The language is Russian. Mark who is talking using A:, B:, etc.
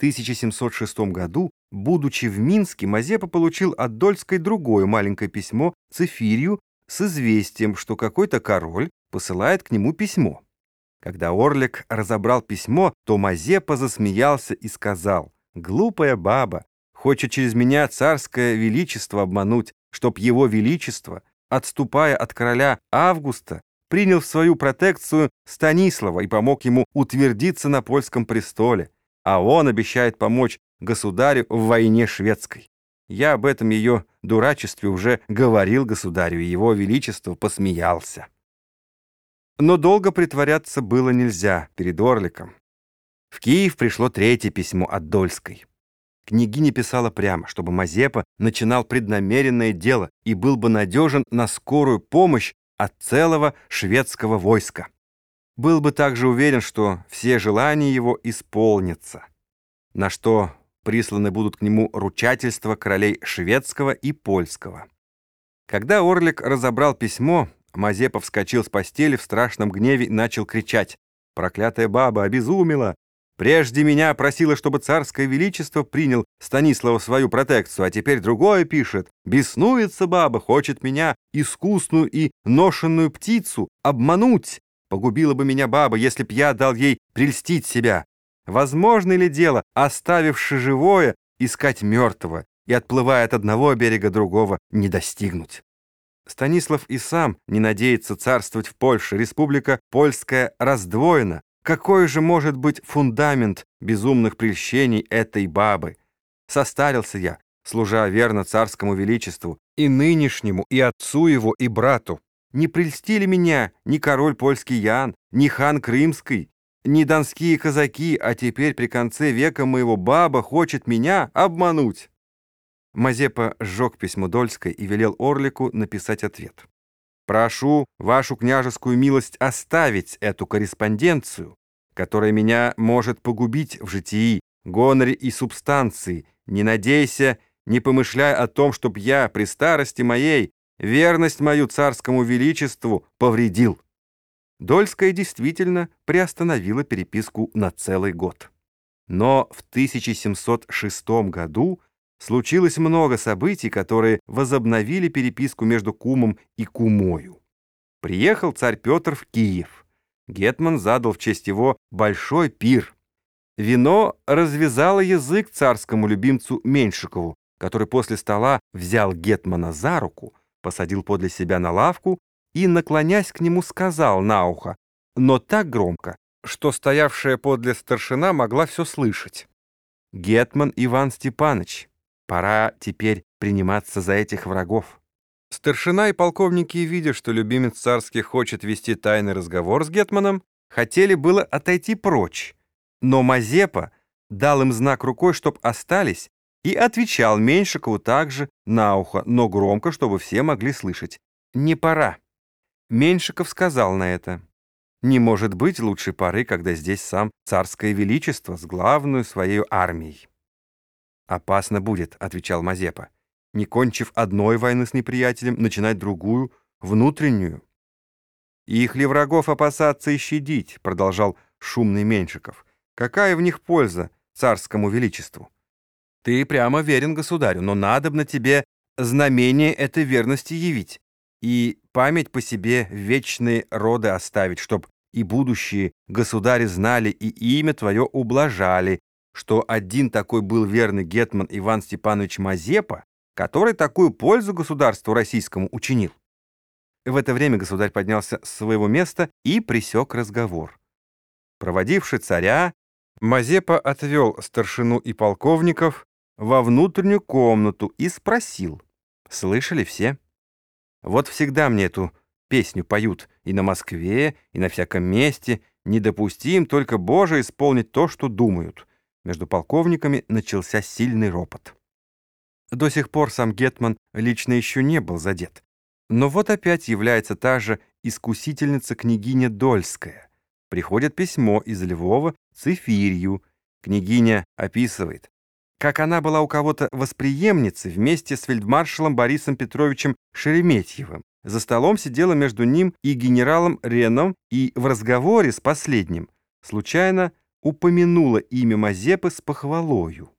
A: 1706 году, будучи в Минске, Мазепа получил от Дольской другое маленькое письмо Цифирью с известием, что какой-то король посылает к нему письмо. Когда Орлик разобрал письмо, то Мазепа засмеялся и сказал, «Глупая баба, хочет через меня царское величество обмануть, чтоб его величество, отступая от короля Августа, принял в свою протекцию Станислава и помог ему утвердиться на польском престоле, а он обещает помочь государю в войне шведской. Я об этом ее дурачестве уже говорил государю, и его величество посмеялся. Но долго притворяться было нельзя перед Орликом. В Киев пришло третье письмо от Дольской. Княгиня писала прямо, чтобы Мазепа начинал преднамеренное дело и был бы надежен на скорую помощь от целого шведского войска. Был бы также уверен, что все желания его исполнятся, на что присланы будут к нему ручательства королей шведского и польского. Когда Орлик разобрал письмо, Мазепа вскочил с постели в страшном гневе и начал кричать. «Проклятая баба обезумела! Прежде меня просила, чтобы царское величество принял Станислава свою протекцию, а теперь другое пишет. Беснуется баба, хочет меня, искусную и ношенную птицу, обмануть. Погубила бы меня баба, если б я дал ей прельстить себя. Возможно ли дело, оставивши живое, искать мертвого и, отплывая от одного берега другого, не достигнуть? Станислав и сам не надеется царствовать в Польше. Республика Польская раздвоена. Какой же может быть фундамент безумных прельщений этой бабы? Состарился я, служа верно царскому величеству, и нынешнему, и отцу его, и брату. Не прельстили меня ни король польский Ян, ни хан Крымский, ни донские казаки, а теперь при конце века моего баба хочет меня обмануть. Мазепа сжег письмо Дольской и велел Орлику написать ответ. Прошу вашу княжескую милость оставить эту корреспонденцию, которая меня может погубить в житии, гоноре и субстанции. Не надейся, не помышляй о том, чтоб я при старости моей верность мою царскому величеству повредил». Дольская действительно приостановила переписку на целый год. Но в 1706 году случилось много событий, которые возобновили переписку между кумом и кумою. Приехал царь Петр в Киев. Гетман задал в честь его большой пир. Вино развязало язык царскому любимцу Меньшикову, который после стола взял Гетмана за руку, посадил подле себя на лавку и, наклонясь к нему, сказал на ухо, но так громко, что стоявшая подле старшина могла все слышать. «Гетман Иван Степанович, Пора теперь приниматься за этих врагов. Старшина и полковники, видя, что любимец царский хочет вести тайный разговор с Гетманом, хотели было отойти прочь. Но Мазепа дал им знак рукой, чтоб остались, и отвечал Меньшикову также на ухо, но громко, чтобы все могли слышать. «Не пора». Меньшиков сказал на это. «Не может быть лучшей поры, когда здесь сам царское величество с главной своей армией». «Опасно будет», — отвечал Мазепа. «Не кончив одной войны с неприятелем, начинать другую, внутреннюю». «Их ли врагов опасаться и щадить?» — продолжал шумный Меньшиков. «Какая в них польза царскому величеству? Ты прямо верен государю, но надобно тебе знамение этой верности явить и память по себе вечные роды оставить, чтоб и будущие государи знали и имя твое ублажали, что один такой был верный гетман Иван Степанович Мазепа, который такую пользу государству российскому учинил. В это время государь поднялся с своего места и пресек разговор. Проводивший царя, Мазепа отвел старшину и полковников во внутреннюю комнату и спросил, слышали все? Вот всегда мне эту песню поют и на Москве, и на всяком месте, не допустим только Боже исполнить то, что думают. Между полковниками начался сильный ропот. До сих пор сам Гетман лично еще не был задет. Но вот опять является та же искусительница княгиня Дольская. Приходит письмо из Львова Цифирью. Княгиня описывает, как она была у кого-то восприемницей вместе с фельдмаршалом Борисом Петровичем Шереметьевым. За столом сидела между ним и генералом Реном, и в разговоре с последним случайно упомянула имя Мазепы с похвалою.